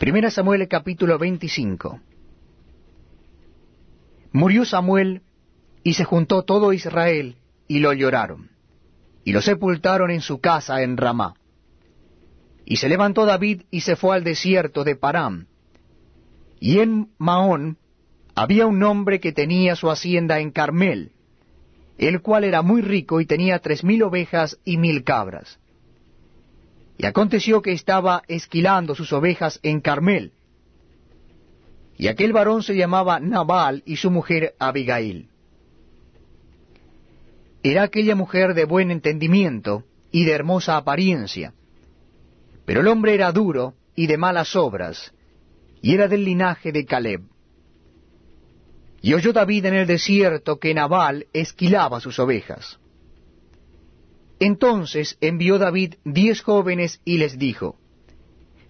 Primera Samuel capítulo 25. Murió Samuel y se juntó todo Israel y lo lloraron, y lo sepultaron en su casa en Ramá. Y se levantó David y se fue al desierto de Param. Y en Maón había un hombre que tenía su hacienda en Carmel, el cual era muy rico y tenía tres mil ovejas y mil cabras. Y aconteció que estaba esquilando sus ovejas en Carmel. Y aquel varón se llamaba Nabal y su mujer Abigail. Era aquella mujer de buen entendimiento y de hermosa apariencia. Pero el hombre era duro y de malas obras, y era del linaje de Caleb. Y oyó David en el desierto que Nabal esquilaba sus ovejas. Entonces envió David diez jóvenes y les dijo,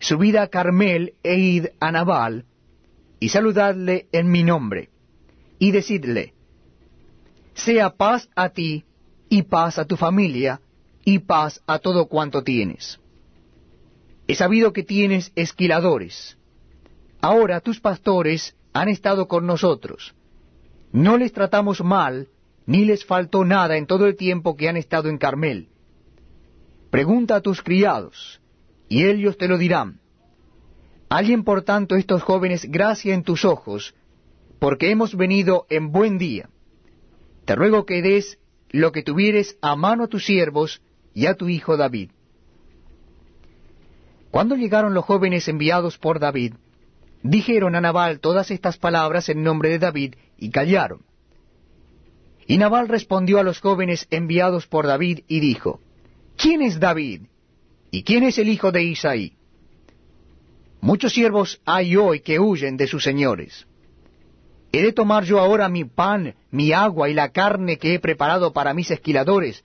Subid a Carmel e id a Nabal, y saludadle en mi nombre, y decidle, Sea paz a ti, y paz a tu familia, y paz a todo cuanto tienes. He sabido que tienes esquiladores. Ahora tus pastores han estado con nosotros. No les tratamos mal, ni les faltó nada en todo el tiempo que han estado en Carmel. Pregunta a tus criados, y ellos te lo dirán. Alguien por tanto estos jóvenes gracia en tus ojos, porque hemos venido en buen día. Te ruego que des lo que tuvieres a mano a tus siervos y a tu hijo David. Cuando llegaron los jóvenes enviados por David, dijeron a Nabal todas estas palabras en nombre de David y callaron. Y Nabal respondió a los jóvenes enviados por David y dijo, ¿Quién es David? ¿Y quién es el hijo de Isaí? Muchos siervos hay hoy que huyen de sus señores. ¿He de tomar yo ahora mi pan, mi agua y la carne que he preparado para mis esquiladores,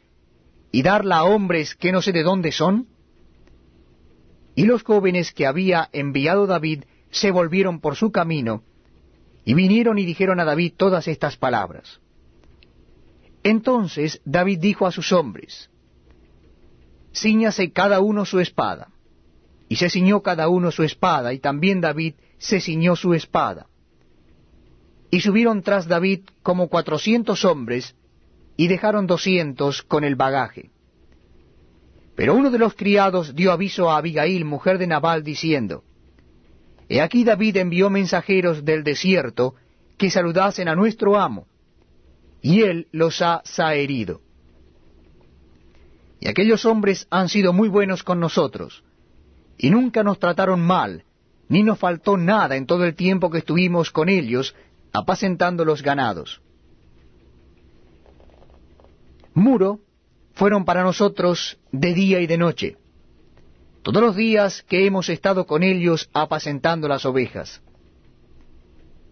y darla a hombres que no sé de dónde son? Y los jóvenes que había enviado David se volvieron por su camino, y vinieron y dijeron a David todas estas palabras. Entonces David dijo a sus hombres, Cíñase cada uno su espada. Y se ciñó cada uno su espada, y también David se ciñó su espada. Y subieron tras David como cuatrocientos hombres, y dejaron doscientos con el bagaje. Pero uno de los criados dio aviso a Abigail, mujer de Nabal, diciendo, He aquí David envió mensajeros del desierto que saludasen a nuestro amo y él los ha saherido. Y aquellos hombres han sido muy buenos con nosotros, y nunca nos trataron mal, ni nos faltó nada en todo el tiempo que estuvimos con ellos, apacentando los ganados. Muro fueron para nosotros de día y de noche, todos los días que hemos estado con ellos apacentando las ovejas.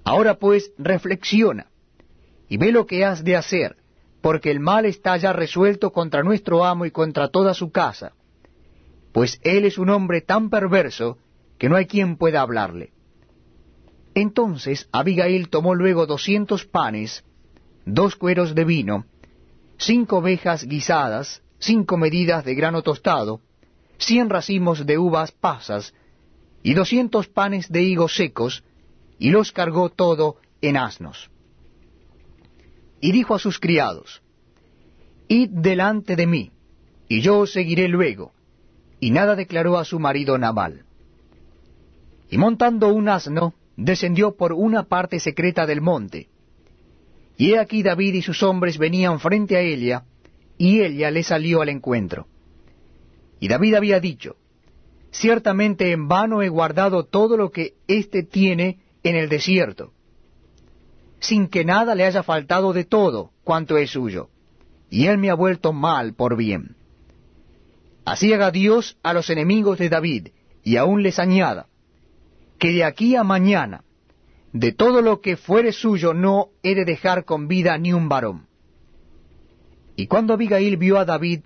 Ahora pues reflexiona, y ve lo que has de hacer, porque el mal está ya resuelto contra nuestro amo y contra toda su casa, pues él es un hombre tan perverso que no hay quien pueda hablarle. Entonces Abigail tomó luego doscientos panes, dos cueros de vino, cinco ovejas guisadas, cinco medidas de grano tostado, cien racimos de uvas pasas, y doscientos panes de higos secos, y los cargó todo en asnos y dijo a sus criados, Id delante de mí, y yo os seguiré luego. Y nada declaró a su marido Nabal. Y montando un asno, descendió por una parte secreta del monte. Y he aquí David y sus hombres venían frente a ella, y ella le salió al encuentro. Y David había dicho, Ciertamente en vano he guardado todo lo que éste tiene en el desierto sin que nada le haya faltado de todo cuanto es suyo, y él me ha vuelto mal por bien. Así haga Dios a los enemigos de David, y aún les añada, que de aquí a mañana, de todo lo que fuere suyo no he de dejar con vida ni un varón. Y cuando Abigail vio a David,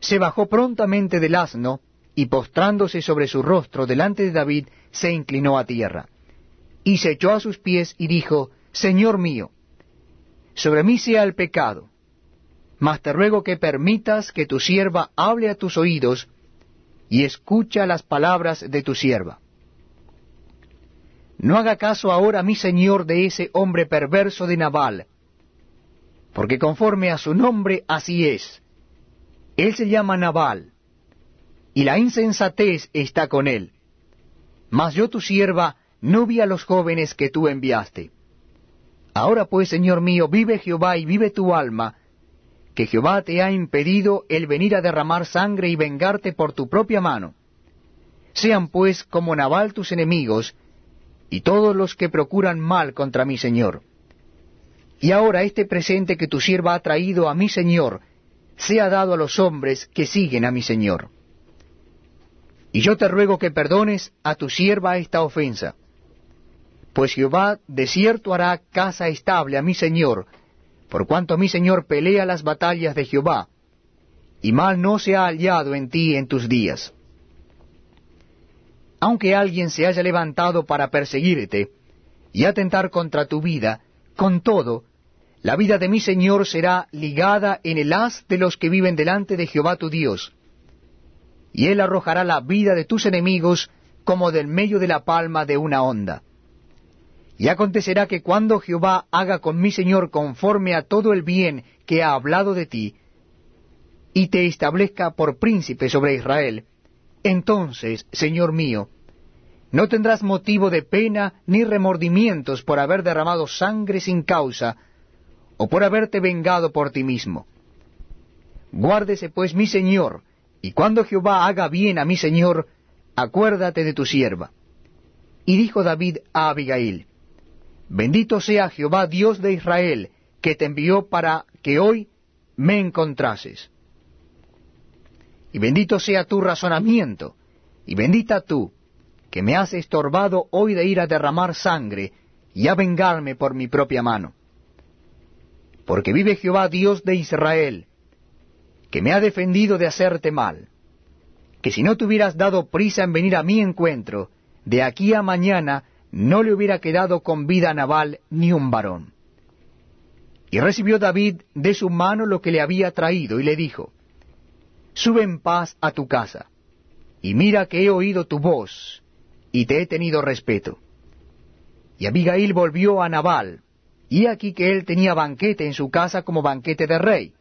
se bajó prontamente del asno, y postrándose sobre su rostro delante de David, se inclinó a tierra. Y se echó a sus pies y dijo, Señor mío, sobre mí sea el pecado, mas te ruego que permitas que tu sierva hable a tus oídos y escucha las palabras de tu sierva. no haga caso ahora mi señor de ese hombre perverso de Nabal, porque conforme a su nombre así es. Él se llama Nabal, y la insensatez está con él. Mas yo tu sierva no vi a los jóvenes que tú enviaste. Ahora pues, Señor mío, vive Jehová y vive tu alma, que Jehová te ha impedido el venir a derramar sangre y vengarte por tu propia mano. Sean pues como Nabal tus enemigos, y todos los que procuran mal contra mi Señor. Y ahora este presente que tu sierva ha traído a mi Señor, sea dado a los hombres que siguen a mi Señor. Y yo te ruego que perdones a tu sierva esta ofensa, pues Jehová de cierto hará casa estable a mi Señor, por cuanto mi Señor pelea las batallas de Jehová, y mal no se ha hallado en ti en tus días. Aunque alguien se haya levantado para perseguirte y atentar contra tu vida, con todo, la vida de mi Señor será ligada en el haz de los que viven delante de Jehová tu Dios, y él arrojará la vida de tus enemigos como del medio de la palma de una onda. Y acontecerá que cuando Jehová haga con mi Señor conforme a todo el bien que ha hablado de ti, y te establezca por príncipe sobre Israel, entonces, Señor mío, no tendrás motivo de pena ni remordimientos por haber derramado sangre sin causa, o por haberte vengado por ti mismo. Guárdese pues mi Señor, y cuando Jehová haga bien a mi Señor, acuérdate de tu sierva. Y dijo David a Abigail, Bendito sea Jehová Dios de Israel, que te envió para que hoy me encontrases. Y bendito sea tu razonamiento, y bendita tú, que me has estorbado hoy de ir a derramar sangre y a vengarme por mi propia mano. Porque vive Jehová Dios de Israel, que me ha defendido de hacerte mal, que si no te hubieras dado prisa en venir a mi encuentro, de aquí a mañana no le hubiera quedado con vida a Nabal ni un varón. Y recibió David de su mano lo que le había traído, y le dijo, Sube en paz a tu casa, y mira que he oído tu voz, y te he tenido respeto. Y Abigail volvió a Nabal, y aquí que él tenía banquete en su casa como banquete de rey.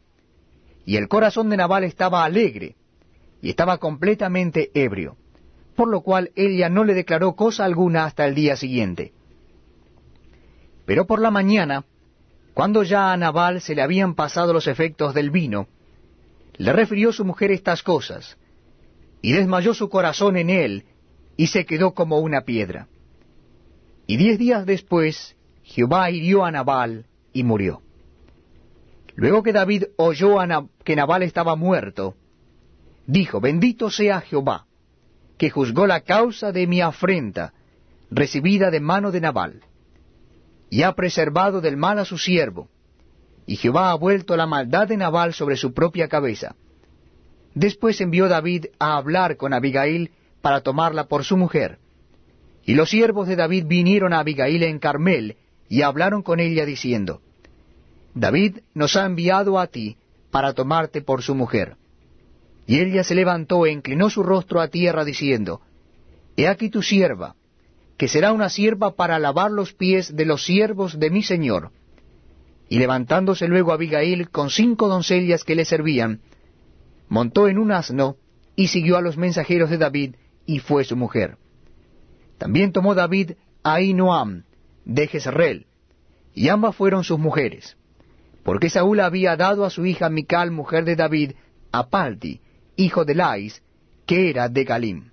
Y el corazón de Nabal estaba alegre, y estaba completamente ebrio, por lo cual ella no le declaró cosa alguna hasta el día siguiente. Pero por la mañana, cuando ya a Nabal se le habían pasado los efectos del vino, le refirió su mujer estas cosas, y desmayó su corazón en él, y se quedó como una piedra. Y diez días después Jehová hirió a Nabal y murió. Luego que David oyó que Nabal estaba muerto, dijo, bendito sea Jehová, que juzgó la causa de mi afrenta, recibida de mano de Nabal, y ha preservado del mal a su siervo, y Jehová ha vuelto la maldad de Nabal sobre su propia cabeza. Después envió David a hablar con Abigail, para tomarla por su mujer. Y los siervos de David vinieron a Abigail en Carmel, y hablaron con ella diciendo, David nos ha enviado a ti para tomarte por su mujer. Y ella se levantó e inclinó su rostro a tierra diciendo, He aquí tu sierva, que será una sierva para lavar los pies de los siervos de mi señor. Y levantándose luego Abigail con cinco doncellas que le servían, montó en un asno y siguió a los mensajeros de David, y fue su mujer. También tomó David a Ainoam de Jezreel, y ambas fueron sus mujeres, porque Saúl había dado a su hija Mical, mujer de David, a Palti, hijo de Lais, que era de Galim.